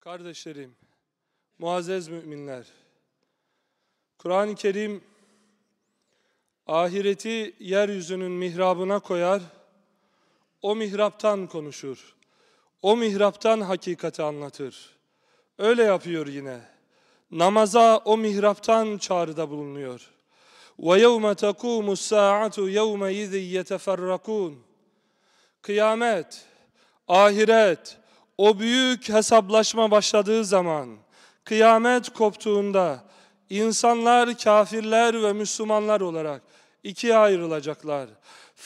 Kardeşlerim, muazzez müminler, Kur'an-ı Kerim ahireti yeryüzünün mihrabına koyar, o mihraptan konuşur, o mihraptan hakikati anlatır. Öyle yapıyor yine. Namaza o mihraptan çağrıda bulunuyor. وَيَوْمَ تَقُومُ السَّاعَةُ يَوْمَ اِذٍ يَتَفَرَّقُونَ Kıyamet, ahiret, o büyük hesaplaşma başladığı zaman, kıyamet koptuğunda, insanlar kafirler ve Müslümanlar olarak ikiye ayrılacaklar.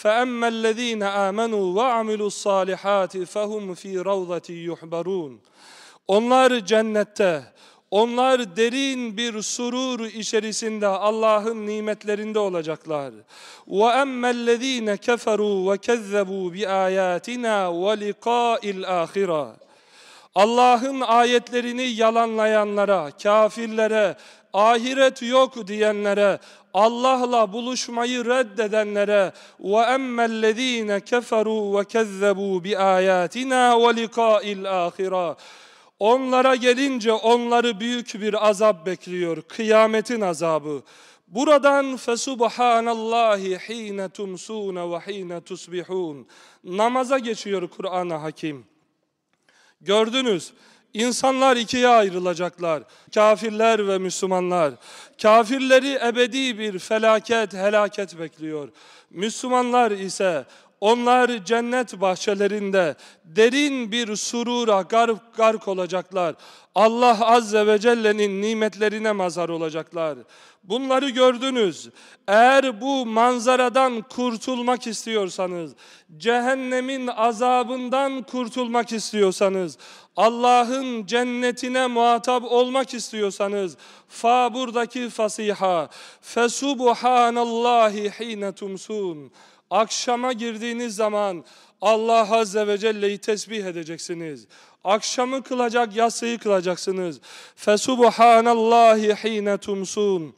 فَأَمَّا الَّذ۪ينَ آمَنُوا وَعَمِلُوا الصَّالِحَاتِ فَهُمْ ف۪ي رَوْضَةِ يُحْبَرُونَ Onlar cennette, onlar derin bir surur içerisinde Allah'ın nimetlerinde olacaklar. وَأَمَّا الَّذ۪ينَ كَفَرُوا وَكَذَّبُوا بِآيَاتِنَا وَلِقَاءِ الْآخِرَةِ Allah'ın ayetlerini yalanlayanlara, kafirlere, ahiret yok diyenlere, Allah'la buluşmayı reddedenlere ve emmellezine keferu vekezzebu bi ayatina ve likail ahira. Onlara gelince onları büyük bir azap bekliyor. Kıyametin azabı. Buradan fesubhanallahi hine tumsune ve hine tusbihun. Namaza geçiyor Kur'an-ı Hakim. Gördünüz. İnsanlar ikiye ayrılacaklar. Kafirler ve Müslümanlar. Kafirleri ebedi bir felaket, helaket bekliyor. Müslümanlar ise onlar cennet bahçelerinde derin bir surura gark, gark olacaklar. Allah Azze ve Celle'nin nimetlerine mazhar olacaklar. Bunları gördünüz. Eğer bu manzaradan kurtulmak istiyorsanız, cehennemin azabından kurtulmak istiyorsanız, Allah'ın cennetine muhatap olmak istiyorsanız, fa buradaki fasiha, fesubhanallahi hine tumsun. Akşama girdiğiniz zaman Allah Azze ve Celle'yi tesbih edeceksiniz. Akşamı kılacak, yatsıyı kılacaksınız. Fesubhanallahi hine tumsun.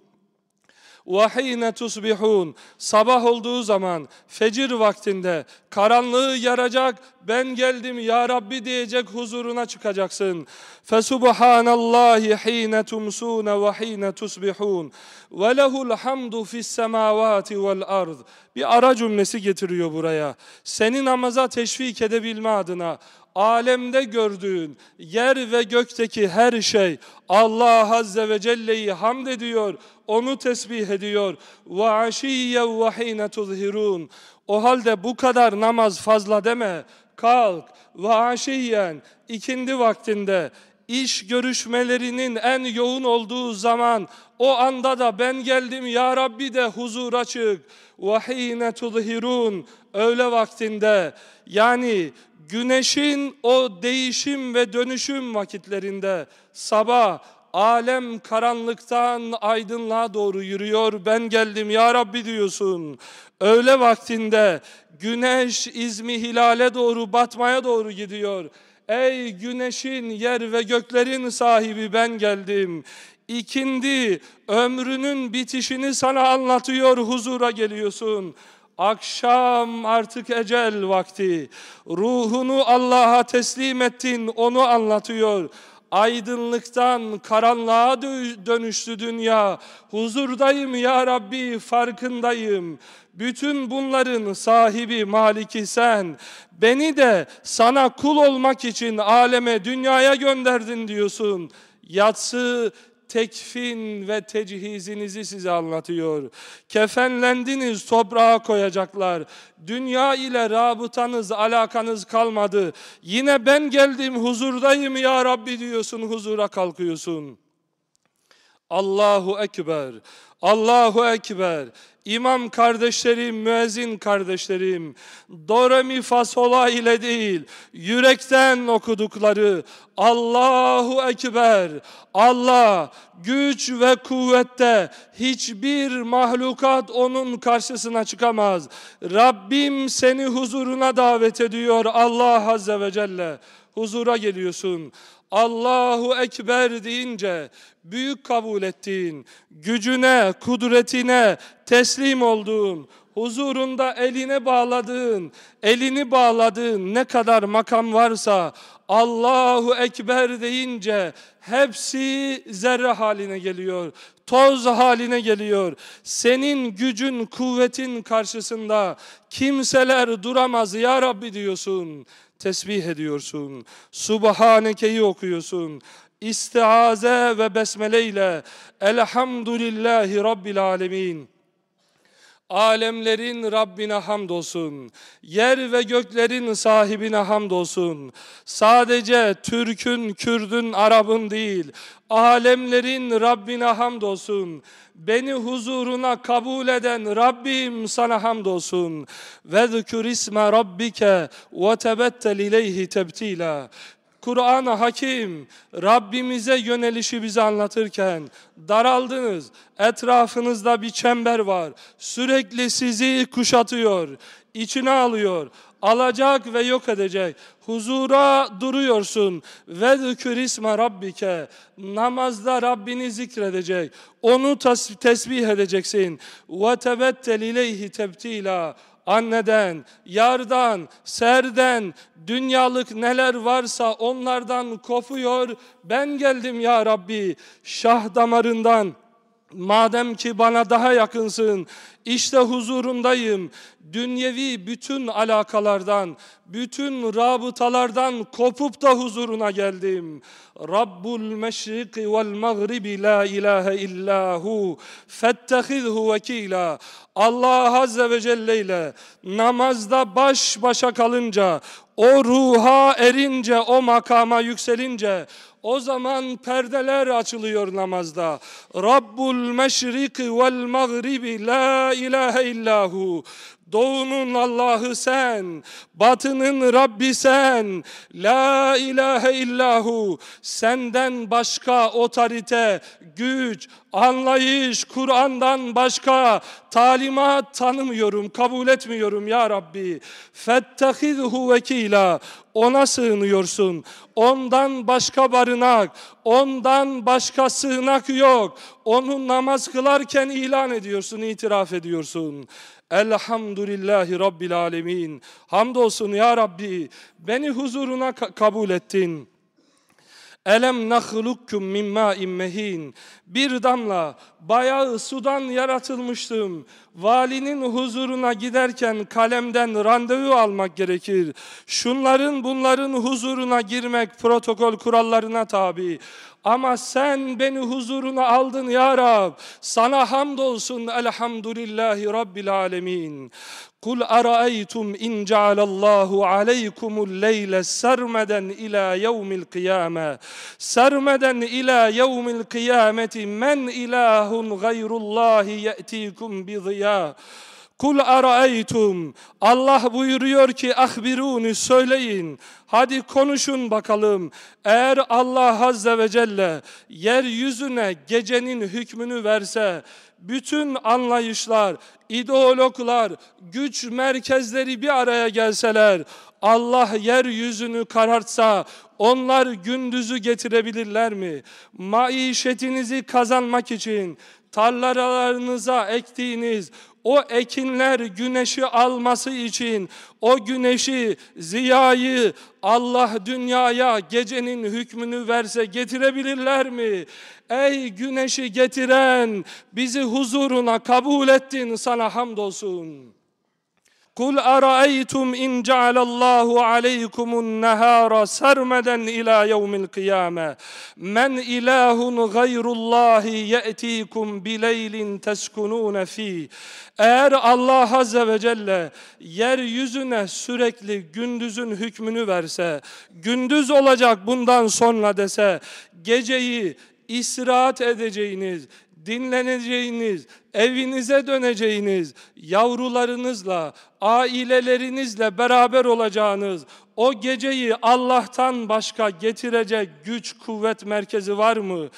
وَحِينَ تُصْبِحُونَ Sabah olduğu zaman, fecir vaktinde karanlığı yaracak, ben geldim ya Rabbi diyecek huzuruna çıkacaksın. فَسُبْحَانَ اللّٰهِ حِينَ تُمْسُونَ وَحِينَ تُصْبِحُونَ وَلَهُ الْحَمْدُ فِي السَّمَاوَاتِ وَالْأَرْضِ Bir ara cümlesi getiriyor buraya. Seni namaza teşvik edebilme adına, alemde gördüğün yer ve gökteki her şey Allah Azze ve Celle'yi hamd ediyor, onu tesbih ediyor. Ve aşiyye ve. O halde bu kadar namaz fazla deme. Kalk ve ikindi vaktinde iş görüşmelerinin en yoğun olduğu zaman o anda da ben geldim ya Rabbi de huzur açık. وَحِينَ تُظْهِرُونَ Öğle vaktinde yani güneşin o değişim ve dönüşüm vakitlerinde sabah alem karanlıktan aydınlığa doğru yürüyor. Ben geldim ya Rabbi diyorsun. Öğle vaktinde güneş izmi hilale doğru batmaya doğru gidiyor. Ey güneşin yer ve göklerin sahibi ben geldim. İkindi ömrünün bitişini sana anlatıyor huzura geliyorsun. Akşam artık ecel vakti. Ruhunu Allah'a teslim ettin, onu anlatıyor. Aydınlıktan karanlığa dönüştü dünya. Huzurdayım ya Rabbi, farkındayım. Bütün bunların sahibi, maliki sen. Beni de sana kul olmak için aleme, dünyaya gönderdin diyorsun. Yatsı tekfin ve tecihizinizi size anlatıyor. Kefenlendiniz, toprağa koyacaklar. Dünya ile rabıtanız, alakanız kalmadı. Yine ben geldim, huzurdayım ya Rabbi diyorsun, huzura kalkıyorsun. Allahu Ekber, Allahu Ekber. İmam kardeşlerim, müezzin kardeşlerim, do mi fa ile değil, yürekten okudukları Allahu Ekber, Allah güç ve kuvvette hiçbir mahlukat onun karşısına çıkamaz. Rabbim seni huzuruna davet ediyor Allah Azze ve Celle huzura geliyorsun. Allahu Ekber deyince büyük kabul ettiğin, gücüne, kudretine teslim olduğun, huzurunda eline bağladığın, elini bağladığın ne kadar makam varsa Allahu Ekber deyince hepsi zerre haline geliyor. Toz haline geliyor. Senin gücün, kuvvetin karşısında kimseler duramaz ya Rabbi diyorsun. Tesbih ediyorsun. Subhaneke'yi okuyorsun. İstiaze ve besmele ile Elhamdülillahi Rabbil Alemin. Alemlerin Rabbine hamdolsun. Yer ve göklerin sahibine hamdolsun. Sadece Türk'ün, Kürd'ün, Arap'ın değil, alemlerin Rabbine hamdolsun. Beni huzuruna kabul eden Rabbim sana hamdolsun. Ve zikr isme rabbike ve tebettel ileyhi tebtila. Kur'an-ı Hakim Rabbimize yönelişi bize anlatırken daraldınız. Etrafınızda bir çember var. Sürekli sizi kuşatıyor, içine alıyor alacak ve yok edecek. Huzura duruyorsun. Ve zikr isme rabbike. Namazda Rabbini zikredecek. Onu tesbih edeceksin. Ve tebettel ileyhi tebtila anneden, yardan, serden, dünyalık neler varsa onlardan kopuyor. Ben geldim ya Rabbi şah damarından. Madem ki bana daha yakınsın, işte huzurundayım. Dünyevi bütün alakalardan, bütün rabıtalardan kopup da huzuruna geldim. Rabbul meşriki vel mağribi la ilahe illahu fettehidhu vekila. Allah Azze ve Celle ile namazda baş başa kalınca, o ruha erince, o makama yükselince, o zaman perdeler açılıyor namazda. Rabbul meşriki vel mağribi la ilahe illahu. Doğunun Allah'ı sen, batının Rabbi sen, la ilahe illahu, senden başka otorite, güç, anlayış, Kur'an'dan başka talimat tanımıyorum, kabul etmiyorum ya Rabbi. Fettehidhu vekila, ona sığınıyorsun. Ondan başka barınak, ondan başka sığınak yok. Onu namaz kılarken ilan ediyorsun, itiraf ediyorsun. Elhamdülillahi Rabbil Alemin. Hamdolsun ya Rabbi. Beni huzuruna ka kabul ettin. Elem nahlukkum min ma'in mehin. Bir damla bayağı sudan yaratılmıştım. Valinin huzuruna giderken kalemden randevu almak gerekir. Şunların bunların huzuruna girmek protokol kurallarına tabi. Ama sen beni huzuruna aldın ya Rab. Sana hamdolsun elhamdülillahi Rabbil alemin. Kul araeytum in cealallahu aleykumul leyle sermeden ila yevmil kıyame. Sermeden ila yevmil kıyameti men ilahun gayrullahi ye'tikum bi ziya. Kul araeytum. Allah buyuruyor ki ahbiruni söyleyin. Hadi konuşun bakalım. Eğer Allah Azze ve Celle yeryüzüne gecenin hükmünü verse, bütün anlayışlar, ideologlar, güç merkezleri bir araya gelseler, Allah yeryüzünü karartsa, onlar gündüzü getirebilirler mi? Maişetinizi kazanmak için tarlalarınıza ektiğiniz o ekinler güneşi alması için o güneşi, ziyayı Allah dünyaya gecenin hükmünü verse getirebilirler mi? Ey güneşi getiren bizi huzuruna kabul ettin sana hamdolsun. Kul araeytum in cealallahu aleykumun nehara sermeden ila yevmil kıyame. Men ilahun gayrullahi ye'tikum bileylin teskunun fi. Eğer Allah Azze ve Celle yeryüzüne sürekli gündüzün hükmünü verse, gündüz olacak bundan sonra dese, geceyi istirahat edeceğiniz, dinleneceğiniz, evinize döneceğiniz, yavrularınızla, ailelerinizle beraber olacağınız, o geceyi Allah'tan başka getirecek güç, kuvvet merkezi var mı?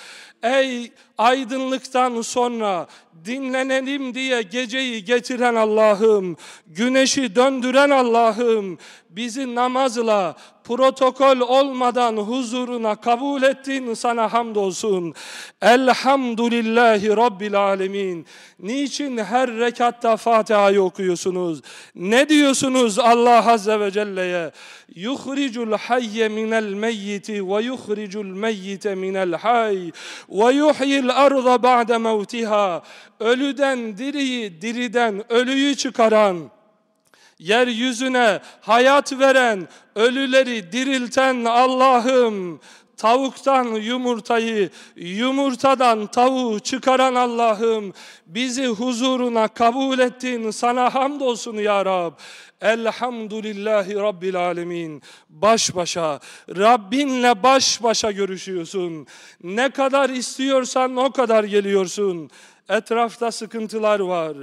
Ey aydınlıktan sonra dinlenelim diye geceyi getiren Allah'ım, güneşi döndüren Allah'ım, bizi namazla, protokol olmadan huzuruna kabul ettin sana hamdolsun. Elhamdülillahi Rabbil Alemin. Niçin her rekatta Fatiha'yı okuyorsunuz? Ne diyorsunuz Allah Azze ve Celle'ye? Yuhricul hayye minel meyyiti ve yuhricul meyyite minel hay ve yuhyil arda ba'de mevtiha. Ölüden diriyi, diriden ölüyü çıkaran, yeryüzüne hayat veren, ölüleri dirilten Allah'ım, tavuktan yumurtayı, yumurtadan tavuğu çıkaran Allah'ım, bizi huzuruna kabul ettin, sana hamdolsun ya Rab. Elhamdülillahi Rabbil Alemin. Baş başa, Rabbinle baş başa görüşüyorsun. Ne kadar istiyorsan o kadar geliyorsun. Etrafta sıkıntılar var.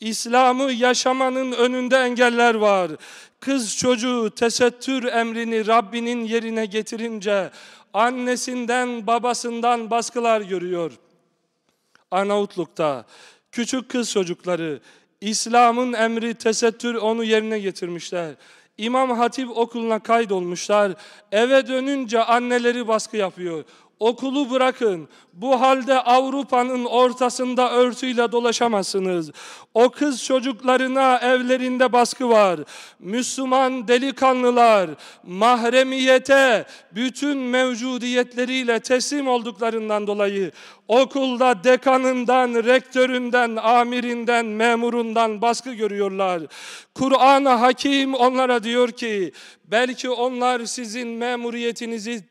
İslam'ı yaşamanın önünde engeller var. Kız çocuğu tesettür emrini Rabbinin yerine getirince annesinden babasından baskılar görüyor. Arnavutluk'ta küçük kız çocukları İslam'ın emri tesettür onu yerine getirmişler. İmam Hatip okuluna kaydolmuşlar. Eve dönünce anneleri baskı yapıyor. Okulu bırakın. Bu halde Avrupa'nın ortasında örtüyle dolaşamazsınız. O kız çocuklarına evlerinde baskı var. Müslüman delikanlılar mahremiyete bütün mevcudiyetleriyle teslim olduklarından dolayı okulda dekanından, rektöründen, amirinden, memurundan baskı görüyorlar. Kur'an-ı Hakim onlara diyor ki belki onlar sizin memuriyetinizi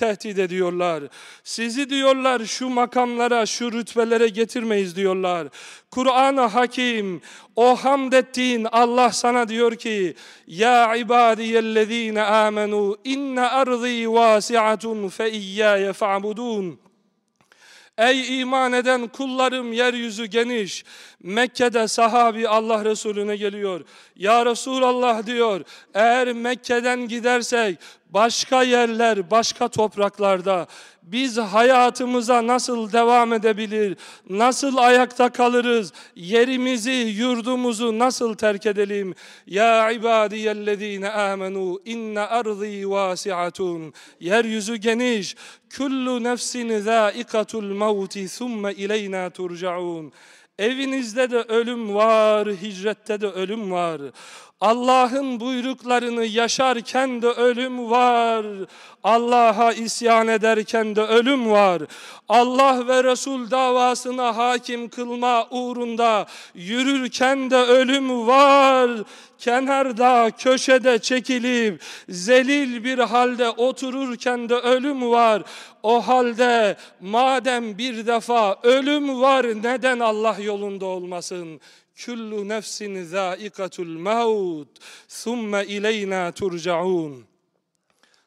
tehdit ediyorlar. Sizi diyorlar şu makamlara, şu rütbelere getirmeyiz diyorlar. Kur'an-ı Hakim, o hamd ettiğin Allah sana diyor ki, Ya ibadiyellezine amenu, inne arzi vasi'atun fe iyyâye fa'budun. Ey iman eden kullarım yeryüzü geniş. Mekke'de sahabi Allah Resulüne geliyor. Ya Resulallah diyor. Eğer Mekke'den gidersek başka yerler, başka topraklarda biz hayatımıza nasıl devam edebilir, nasıl ayakta kalırız, yerimizi, yurdumuzu nasıl terk edelim? Ya ibadiyellezine amenu inne arzi vasi'atun. Yeryüzü geniş. Kullu nefsin zâikatul mevti thumme ileyna turcaun. Evinizde de ölüm var, hicrette de ölüm var. Allah'ın buyruklarını yaşarken de ölüm var. Allah'a isyan ederken de ölüm var. Allah ve Resul davasına hakim kılma uğrunda yürürken de ölüm var. Kenarda, köşede çekilip zelil bir halde otururken de ölüm var. O halde madem bir defa ölüm var neden Allah yolunda olmasın? Kullu nefsin zâikatul mevt, thumme ileyna turcaun.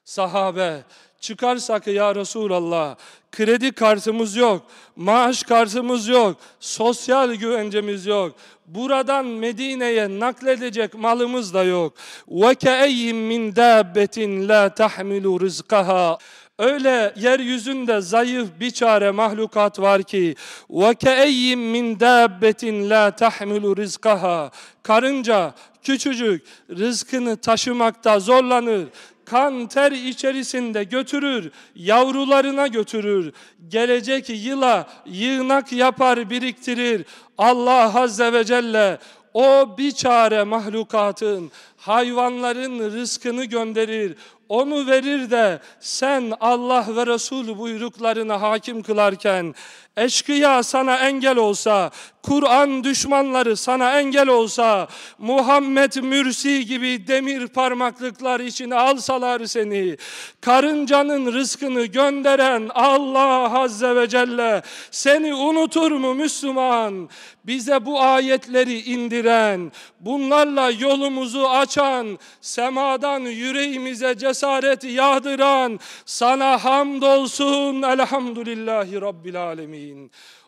Sahabe, çıkarsak ya Resulallah, kredi kartımız yok, maaş kartımız yok, sosyal güvencemiz yok. Buradan Medine'ye nakledecek malımız da yok. وَكَأَيِّمْ مِنْ دَابَّةٍ لَا تَحْمِلُ رِزْقَهَا Öyle yeryüzünde zayıf bir çare mahlukat var ki وَكَأَيِّمْ مِنْ دَابَّةٍ لَا تَحْمِلُ رِزْقَهَا Karınca küçücük rızkını taşımakta zorlanır kan ter içerisinde götürür, yavrularına götürür. Gelecek yıla yığınak yapar biriktirir. Allah Azze ve Celle o bir çare mahlukatın, hayvanların rızkını gönderir. Onu verir de sen Allah ve Resul buyruklarına hakim kılarken eşkıya sana engel olsa, Kur'an düşmanları sana engel olsa, Muhammed Mürsi gibi demir parmaklıklar içine alsalar seni, karıncanın rızkını gönderen Allah Azze ve Celle seni unutur mu Müslüman? Bize bu ayetleri indiren, bunlarla yolumuzu açan, semadan yüreğimize cesaret yağdıran, sana hamdolsun elhamdülillahi Rabbil Alemin.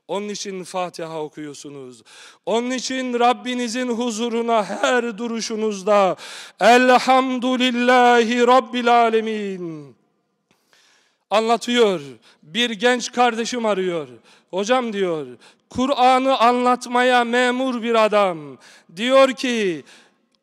Onun için Fatiha okuyorsunuz. Onun için Rabbinizin huzuruna her duruşunuzda Elhamdülillahi Rabbil Alemin. Anlatıyor. Bir genç kardeşim arıyor. Hocam diyor, Kur'an'ı anlatmaya memur bir adam. Diyor ki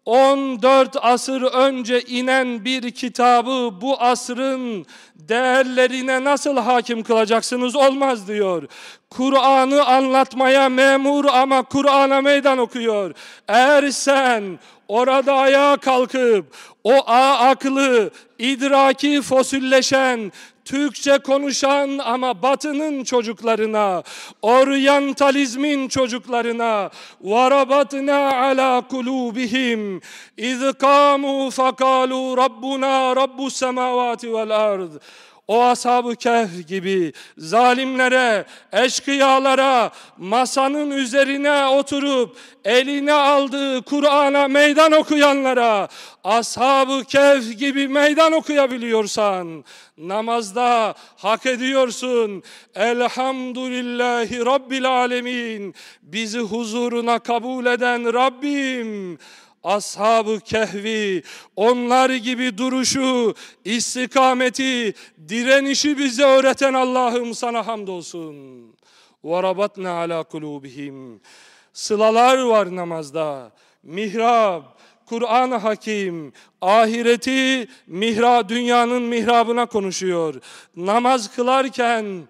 14 asır önce inen bir kitabı bu asrın değerlerine nasıl hakim kılacaksınız olmaz diyor. Kur'an'ı anlatmaya memur ama Kur'an'a meydan okuyor. Eğer sen orada ayağa kalkıp o aklı, idraki fosilleşen, Türkçe konuşan ama batının çocuklarına, oryantalizmin çocuklarına وَرَبَطْنَا عَلَى قُلُوبِهِمْ اِذْ قَامُوا فَقَالُوا رَبُّنَا رَبُّ السَّمَاوَاتِ وَالْأَرْضِ o ashab-ı kehf gibi zalimlere, eşkıyalara masanın üzerine oturup eline aldığı Kur'an'a meydan okuyanlara ashab-ı kehf gibi meydan okuyabiliyorsan namazda hak ediyorsun. Elhamdülillahi Rabbil Alemin. Bizi huzuruna kabul eden Rabbim Ashab-ı Kehvi onlar gibi duruşu, istikameti, direnişi bize öğreten Allah'ım sana hamdolsun. وَرَبَطْنَا عَلَى قُلُوبِهِمْ Sılalar var namazda. Mihrab, Kur'an-ı Hakim, ahireti mihra, dünyanın mihrabına konuşuyor. Namaz kılarken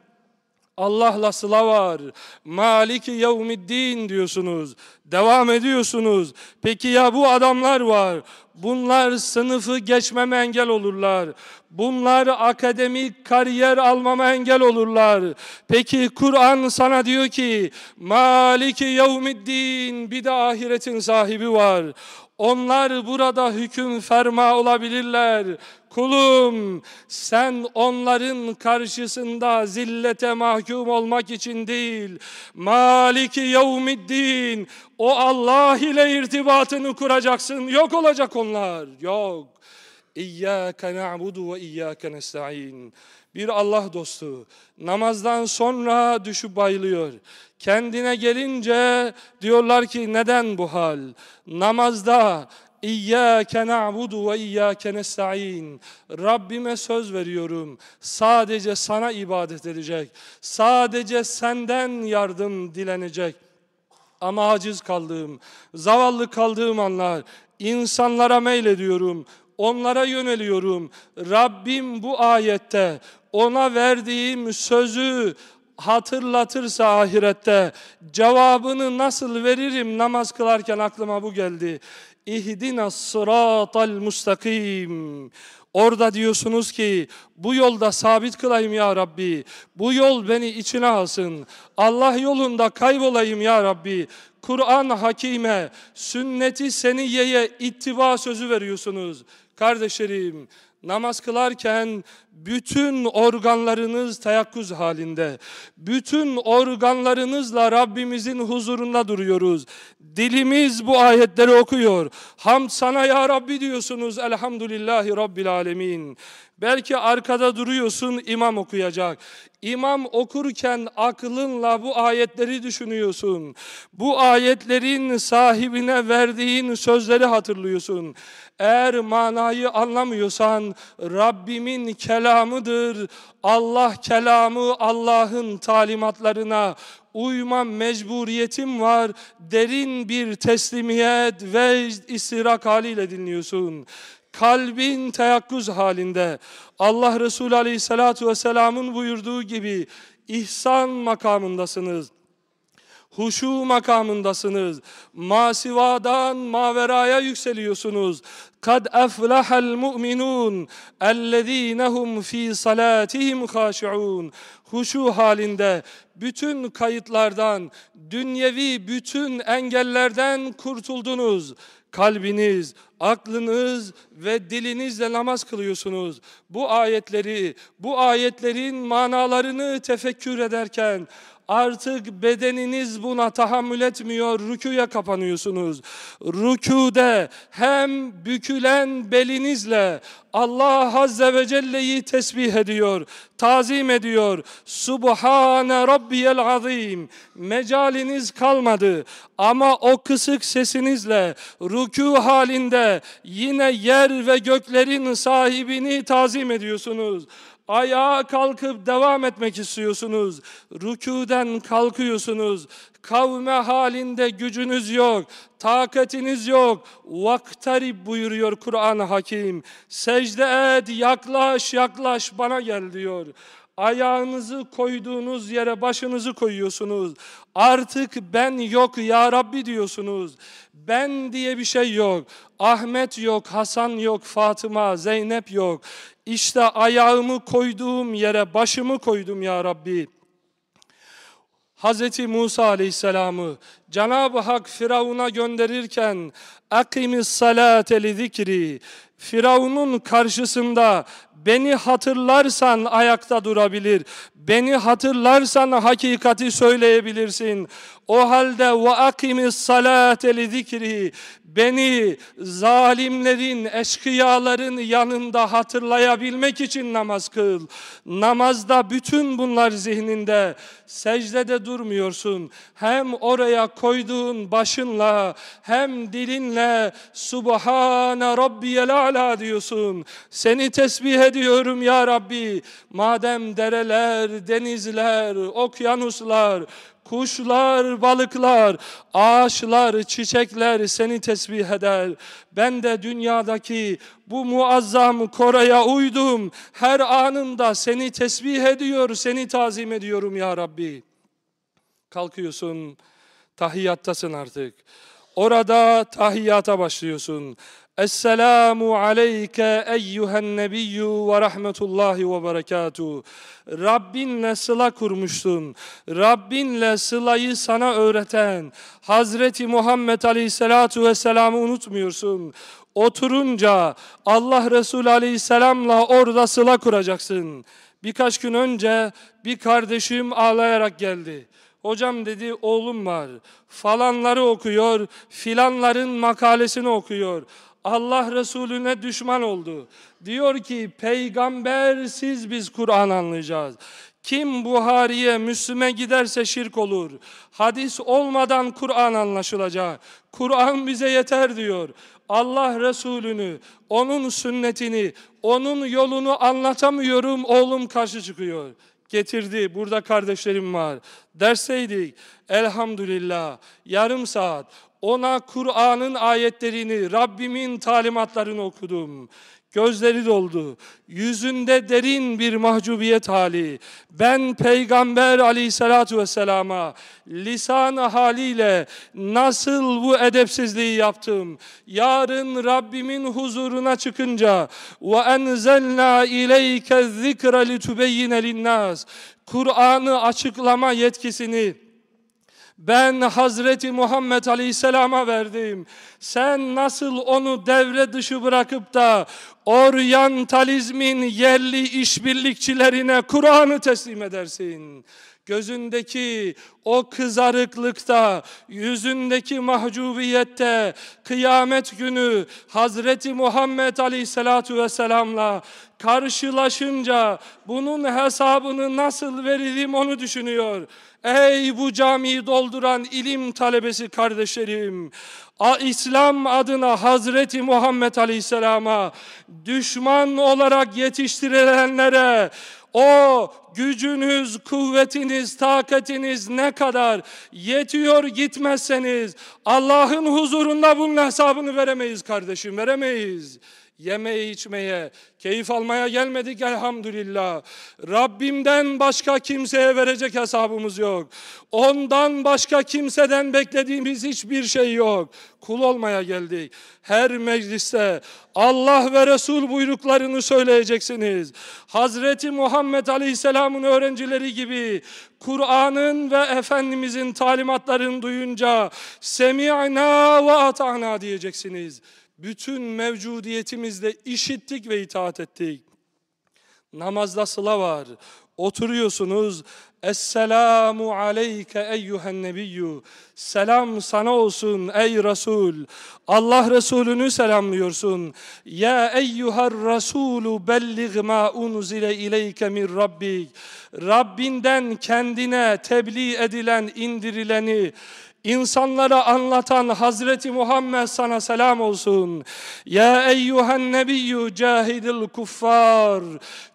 Allah'la sıla var. Maliki yevmiddin diyorsunuz. Devam ediyorsunuz. Peki ya bu adamlar var. Bunlar sınıfı geçmeme engel olurlar. Bunlar akademik kariyer almama engel olurlar. Peki Kur'an sana diyor ki Maliki yevmiddin bir de ahiretin sahibi var. Onlar burada hüküm ferma olabilirler. Kulum sen onların karşısında zillete mahkum olmak için değil. Maliki yevmiddin o Allah ile irtibatını kuracaksın. Yok olacak onlar. Yok. İyyâke na'budu ve iyyâke nesta'in. Bir Allah dostu namazdan sonra düşüp bayılıyor. Kendine gelince diyorlar ki neden bu hal? Namazda İyyâke na'budu ve iyyâke nesta'in. Rabbime söz veriyorum. Sadece sana ibadet edecek. Sadece senden yardım dilenecek. Ama aciz kaldığım, zavallı kaldığım anlar insanlara meylediyorum. Onlara yöneliyorum. Rabbim bu ayette ona verdiğim sözü hatırlatırsa ahirette cevabını nasıl veririm namaz kılarken aklıma bu geldi. İhdina sıratal mustakim. Orada diyorsunuz ki bu yolda sabit kılayım ya Rabbi. Bu yol beni içine alsın. Allah yolunda kaybolayım ya Rabbi. Kur'an hakime, sünneti seniyeye ittiba sözü veriyorsunuz. Kardeşlerim, namaz kılarken bütün organlarınız teyakkuz halinde. Bütün organlarınızla Rabbimizin huzurunda duruyoruz. Dilimiz bu ayetleri okuyor. Ham sana ya Rabbi diyorsunuz. Elhamdülillahi Rabbil Alemin. Belki arkada duruyorsun imam okuyacak. İmam okurken aklınla bu ayetleri düşünüyorsun. Bu ayetlerin sahibine verdiğin sözleri hatırlıyorsun. Eğer manayı anlamıyorsan Rabbimin kelamıdır. Allah kelamı Allah'ın talimatlarına uyma mecburiyetim var. Derin bir teslimiyet ve istirak haliyle dinliyorsun kalbin teyakkuz halinde Allah Resulü Aleyhisselatü Vesselam'ın buyurduğu gibi ihsan makamındasınız. Huşu makamındasınız. Masivadan maveraya yükseliyorsunuz. Kad eflahal mu'minun ellezinehum fi salatihim haşiun. Huşu halinde bütün kayıtlardan, dünyevi bütün engellerden kurtuldunuz kalbiniz, aklınız ve dilinizle namaz kılıyorsunuz. Bu ayetleri, bu ayetlerin manalarını tefekkür ederken Artık bedeniniz buna tahammül etmiyor, rüküye kapanıyorsunuz. Rüküde hem bükülen belinizle Allah Azze ve Celle'yi tesbih ediyor, tazim ediyor. Subhane Rabbiyel Azim. Mecaliniz kalmadı ama o kısık sesinizle rükû halinde yine yer ve göklerin sahibini tazim ediyorsunuz. Ayağa kalkıp devam etmek istiyorsunuz. Rükûden kalkıyorsunuz. Kavme halinde gücünüz yok, takatiniz yok. Vaktarib buyuruyor Kur'an-ı Hakim. Secde et, yaklaş, yaklaş bana gel diyor. Ayağınızı koyduğunuz yere başınızı koyuyorsunuz. Artık ben yok ya Rabbi diyorsunuz. Ben diye bir şey yok. Ahmet yok, Hasan yok, Fatıma, Zeynep yok. İşte ayağımı koyduğum yere başımı koydum ya Rabbi. Hz. Musa Aleyhisselam'ı Cenab-ı Hak Firavun'a gönderirken salate li zikri Firavun'un karşısında beni hatırlarsan ayakta durabilir. Beni hatırlarsan hakikati söyleyebilirsin. O halde ve akimis salate li zikri beni zalimlerin, eşkıyaların yanında hatırlayabilmek için namaz kıl. Namazda bütün bunlar zihninde. Secdede durmuyorsun. Hem oraya koyduğun başınla hem dilinle Subhane Rabbiyel Ala diyorsun. Seni tesbih ediyorum ya Rabbi. Madem dereler, denizler, okyanuslar, kuşlar, balıklar, ağaçlar, çiçekler seni tesbih eder. Ben de dünyadaki bu muazzam Kore'ye uydum. Her anında seni tesbih ediyor, seni tazim ediyorum ya Rabbi. Kalkıyorsun, tahiyyattasın artık. Orada tahiyyata başlıyorsun. Esselamu aleyke eyyühen nebiyyü ve rahmetullahi ve berekatuhu. Rabbinle sıla kurmuştun. Rabbinle sılayı sana öğreten Hazreti Muhammed Aleyhisselatu Vesselam'ı unutmuyorsun. Oturunca Allah Resulü Aleyhisselam'la orada sıla kuracaksın. Birkaç gün önce bir kardeşim ağlayarak geldi. Hocam dedi oğlum var. Falanları okuyor, filanların makalesini okuyor. Allah Resulüne düşman oldu. Diyor ki peygambersiz biz Kur'an anlayacağız. Kim Buhari'ye, Müslüme giderse şirk olur. Hadis olmadan Kur'an anlaşılacak. Kur'an bize yeter diyor. Allah Resulünü, onun sünnetini, onun yolunu anlatamıyorum, oğlum karşı çıkıyor. Getirdi, burada kardeşlerim var. Derseydik, elhamdülillah, yarım saat, ona Kur'an'ın ayetlerini, Rabbimin talimatlarını okudum. Gözleri doldu. Yüzünde derin bir mahcubiyet hali. Ben Peygamber aleyhissalatu vesselama lisan haliyle nasıl bu edepsizliği yaptım? Yarın Rabbimin huzuruna çıkınca ve enzelna ileyke zikra litubeyyine linnas. Kur'an'ı açıklama yetkisini ben Hazreti Muhammed Aleyhisselam'a verdim. Sen nasıl onu devre dışı bırakıp da oryantalizmin yerli işbirlikçilerine Kur'an'ı teslim edersin? Gözündeki o kızarıklıkta, yüzündeki mahcubiyette, kıyamet günü Hazreti Muhammed Aleyhisselatu Vesselam'la karşılaşınca bunun hesabını nasıl veririm onu düşünüyor. Ey bu camiyi dolduran ilim talebesi kardeşlerim! İslam adına Hazreti Muhammed Aleyhisselam'a düşman olarak yetiştirilenlere o gücünüz, kuvvetiniz, takatiniz ne kadar yetiyor gitmezseniz Allah'ın huzurunda bunun hesabını veremeyiz kardeşim, veremeyiz yemeye içmeye, keyif almaya gelmedik elhamdülillah. Rabbimden başka kimseye verecek hesabımız yok. Ondan başka kimseden beklediğimiz hiçbir şey yok. Kul olmaya geldik. Her mecliste Allah ve Resul buyruklarını söyleyeceksiniz. Hazreti Muhammed Aleyhisselam'ın öğrencileri gibi Kur'an'ın ve Efendimizin talimatlarını duyunca semi'na ve ata'na diyeceksiniz bütün mevcudiyetimizle işittik ve itaat ettik. Namazda sıla var. Oturuyorsunuz. Esselamu aleyke eyyühen nebiyyü. Selam sana olsun ey Resul. Allah Resulünü selamlıyorsun. Ya eyyuhar Resulü bellig ma unzile ileyke min rabbik. Rabbinden kendine tebliğ edilen, indirileni insanlara anlatan Hazreti Muhammed sana selam olsun. Ya eyyuhen nebiyyü cahidil kuffar.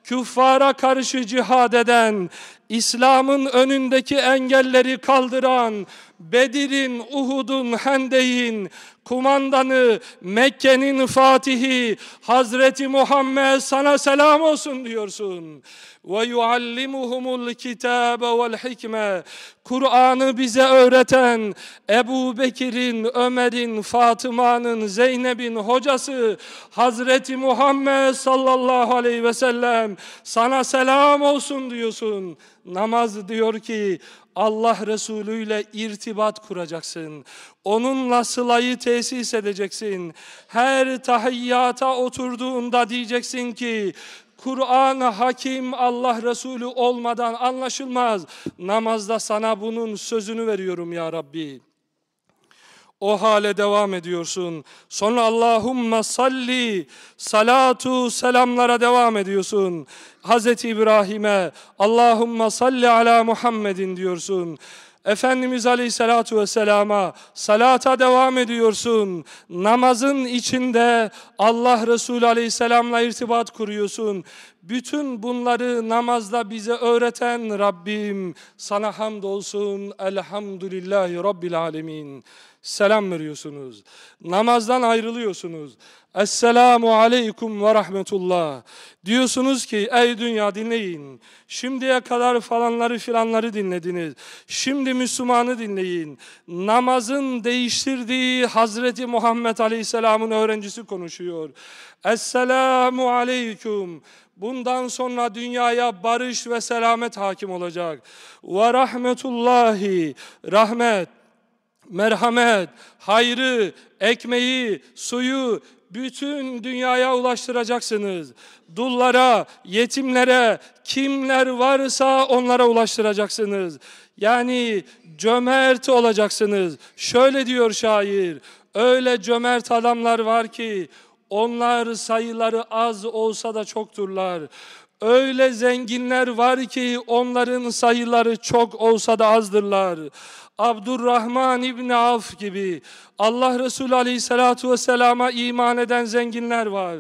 Küffara karşı cihad eden, İslam'ın önündeki engelleri kaldıran, Bedir'in, Uhud'un, Hendek'in kumandanı, Mekke'nin fatihi, Hazreti Muhammed sana selam olsun diyorsun. Ve yuallimuhumul kitabe vel hikme. Kur'an'ı bize öğreten Ebu Bekir'in, Ömer'in, Fatıma'nın, Zeynep'in hocası Hazreti Muhammed sallallahu aleyhi ve sellem sana selam olsun diyorsun. Namaz diyor ki Allah Resulü ile irtibat kuracaksın. Onunla sılayı tesis edeceksin. Her tahiyyata oturduğunda diyeceksin ki Kur'an hakim Allah Resulü olmadan anlaşılmaz. Namazda sana bunun sözünü veriyorum ya Rabbi. O hale devam ediyorsun. Sonra Allahumma salli, salatu selamlara devam ediyorsun. Hazreti İbrahim'e Allahumma salli ala Muhammedin diyorsun. Efendimiz Aleyhisselatü Vesselam'a salata devam ediyorsun. Namazın içinde Allah Resulü Aleyhisselam'la irtibat kuruyorsun. Bütün bunları namazda bize öğreten Rabbim sana hamdolsun. Elhamdülillahi Rabbil Alemin selam veriyorsunuz. Namazdan ayrılıyorsunuz. Esselamu aleykum ve rahmetullah. Diyorsunuz ki ey dünya dinleyin. Şimdiye kadar falanları filanları dinlediniz. Şimdi Müslümanı dinleyin. Namazın değiştirdiği Hazreti Muhammed Aleyhisselam'ın öğrencisi konuşuyor. Esselamu aleyküm. Bundan sonra dünyaya barış ve selamet hakim olacak. Ve rahmetullahi, rahmet, merhamet, hayrı, ekmeği, suyu bütün dünyaya ulaştıracaksınız. Dullara, yetimlere, kimler varsa onlara ulaştıracaksınız. Yani cömert olacaksınız. Şöyle diyor şair, öyle cömert adamlar var ki onlar sayıları az olsa da çokturlar. Öyle zenginler var ki onların sayıları çok olsa da azdırlar. Abdurrahman İbni Avf gibi Allah Resulü Aleyhisselatü Vesselam'a iman eden zenginler var.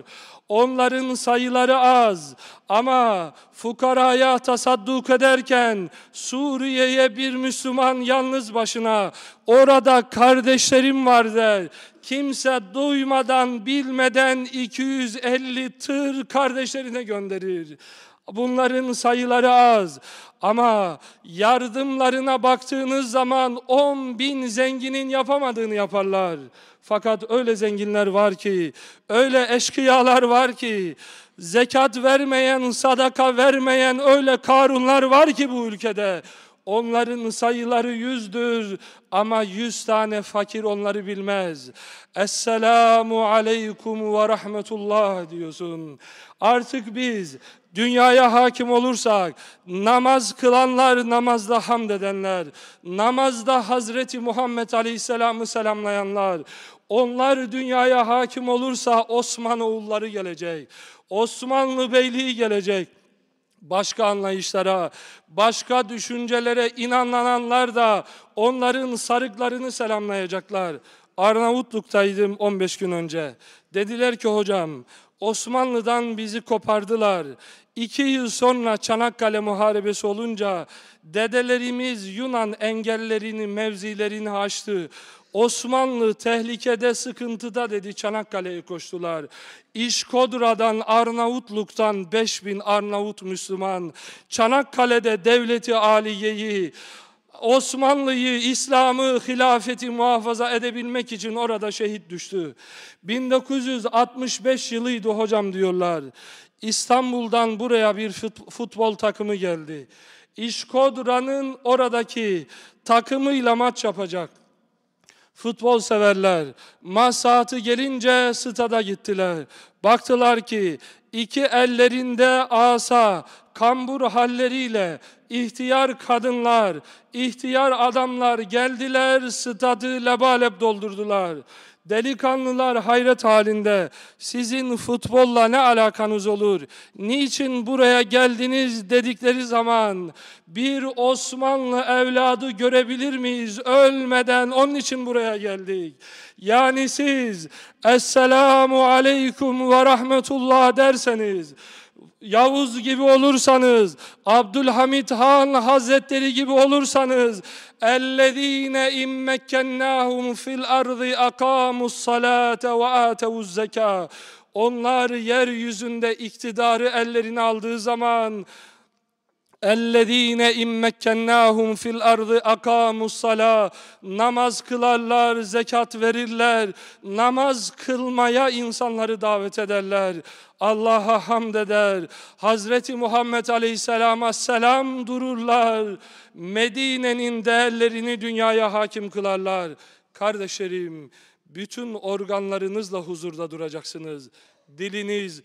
Onların sayıları az ama fukaraya tasadduk ederken Suriye'ye bir Müslüman yalnız başına orada kardeşlerim var der. Kimse duymadan bilmeden 250 tır kardeşlerine gönderir. Bunların sayıları az ama yardımlarına baktığınız zaman 10 bin zenginin yapamadığını yaparlar. Fakat öyle zenginler var ki, öyle eşkıyalar var ki, zekat vermeyen, sadaka vermeyen öyle karunlar var ki bu ülkede. Onların sayıları yüzdür ama yüz tane fakir onları bilmez. Esselamu aleykum ve rahmetullah diyorsun. Artık biz dünyaya hakim olursak, namaz kılanlar, namazda hamd edenler, namazda Hazreti Muhammed Aleyhisselam'ı selamlayanlar, onlar dünyaya hakim olursa Osman oğulları gelecek. Osmanlı Beyliği gelecek başka anlayışlara, başka düşüncelere inananlar da onların sarıklarını selamlayacaklar. Arnavutluk'taydım 15 gün önce. Dediler ki hocam Osmanlı'dan bizi kopardılar. İki yıl sonra Çanakkale Muharebesi olunca dedelerimiz Yunan engellerini, mevzilerini aştı. Osmanlı tehlikede, sıkıntıda dedi Çanakkale'ye koştular. İşkodra'dan, Arnavutluk'tan 5000 Arnavut Müslüman, Çanakkale'de devleti aliyeyi, Osmanlı'yı, İslam'ı, hilafeti muhafaza edebilmek için orada şehit düştü. 1965 yılıydı hocam diyorlar. İstanbul'dan buraya bir futbol takımı geldi. İşkodra'nın oradaki takımıyla maç yapacak. Futbol severler. Maç saati gelince stada gittiler. Baktılar ki iki ellerinde asa, kambur halleriyle ihtiyar kadınlar, ihtiyar adamlar geldiler, stadı lebalep doldurdular. Delikanlılar hayret halinde. Sizin futbolla ne alakanız olur? Niçin buraya geldiniz dedikleri zaman bir Osmanlı evladı görebilir miyiz? Ölmeden onun için buraya geldik. Yani siz Esselamu Aleyküm ve Rahmetullah derseniz Yavuz gibi olursanız, Abdülhamit Han Hazretleri gibi olursanız, اَلَّذ۪ينَ اِمَّكَّنَّاهُمْ فِي الْاَرْضِ اَقَامُوا الصَّلَاةَ وَآتَوُوا الزَّكَاةَ Onlar yeryüzünde iktidarı ellerine aldığı zaman, اَلَّذ۪ينَ اِمَّكَّنَّاهُمْ فِي الْاَرْضِ اَقَامُوا الصَّلَاةِ Namaz kılarlar, zekat verirler, namaz kılmaya insanları davet ederler. Allah'a hamd eder. Hazreti Muhammed Aleyhisselam'a selam dururlar. Medine'nin değerlerini dünyaya hakim kılarlar. Kardeşlerim, bütün organlarınızla huzurda duracaksınız. Diliniz,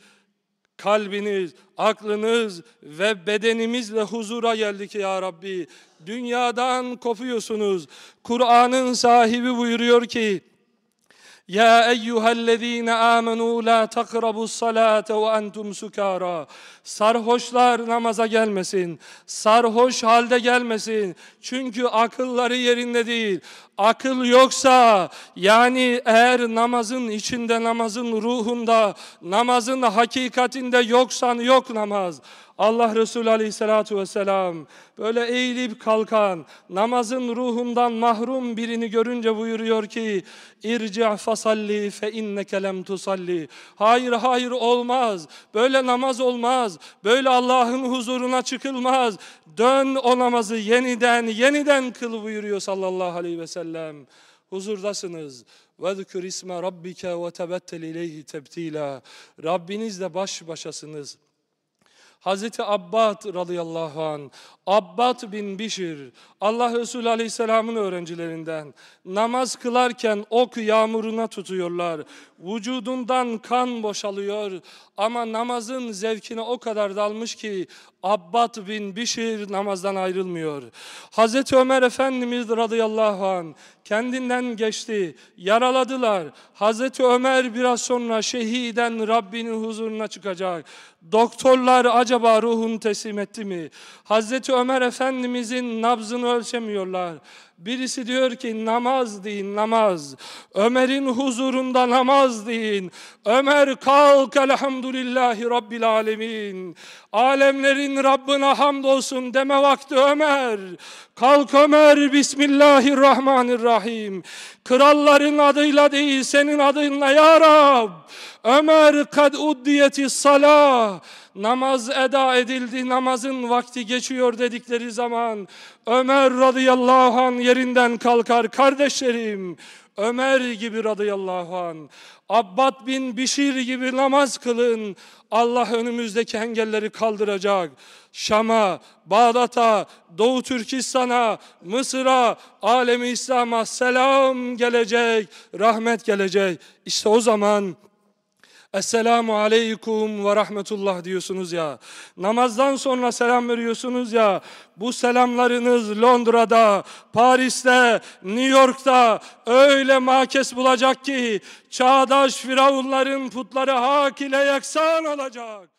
kalbiniz, aklınız ve bedenimizle huzura geldik ya Rabbi. Dünyadan kopuyorsunuz. Kur'an'ın sahibi buyuruyor ki, ya eyyühellezine amenu la takrabus salate ve entum sukara. Sarhoşlar namaza gelmesin. Sarhoş halde gelmesin. Çünkü akılları yerinde değil. Akıl yoksa yani eğer namazın içinde, namazın ruhunda, namazın hakikatinde yoksan yok namaz. Allah Resulü Aleyhisselatü Vesselam böyle eğilip kalkan, namazın ruhundan mahrum birini görünce buyuruyor ki İrci' fasalli fe inneke lem tusalli. Hayır hayır olmaz. Böyle namaz olmaz. Böyle Allah'ın huzuruna çıkılmaz. Dön o namazı yeniden yeniden kıl buyuruyor sallallahu aleyhi ve sellem. Huzurdasınız. وَذْكُرْ isme rabbike ve tebettel ileyhi tebtila. Rabbinizle baş başasınız. Hazreti Abbad radıyallahu an, Abbad bin Bişir, Allah Resulü aleyhisselamın öğrencilerinden namaz kılarken ok yağmuruna tutuyorlar. Vücudundan kan boşalıyor ama namazın zevkine o kadar dalmış ki Abbad bin Bişir namazdan ayrılmıyor. Hazreti Ömer Efendimiz radıyallahu an kendinden geçti, yaraladılar. Hazreti Ömer biraz sonra şehiden Rabbinin huzuruna çıkacak. Doktorlar acaba ruhunu teslim etti mi? Hazreti Ömer Efendimizin nabzını ölçemiyorlar. Birisi diyor ki namaz deyin namaz. Ömer'in huzurunda namaz deyin. Ömer kalk elhamdülillahi rabbil alemin. Alemlerin Rabbine hamdolsun deme vakti Ömer. Kalk Ömer Bismillahirrahmanirrahim. Kralların adıyla değil senin adınla ya Rab. Ömer kad uddiyeti salah namaz eda edildi, namazın vakti geçiyor dedikleri zaman Ömer radıyallahu an yerinden kalkar. Kardeşlerim, Ömer gibi radıyallahu an, Abbad bin Bişir gibi namaz kılın. Allah önümüzdeki engelleri kaldıracak. Şam'a, Bağdat'a, Doğu Türkistan'a, Mısır'a, alemi İslam'a selam gelecek, rahmet gelecek. İşte o zaman Esselamu aleykum ve rahmetullah diyorsunuz ya. Namazdan sonra selam veriyorsunuz ya. Bu selamlarınız Londra'da, Paris'te, New York'ta öyle makes bulacak ki çağdaş firavunların putları hak ile yaksan olacak.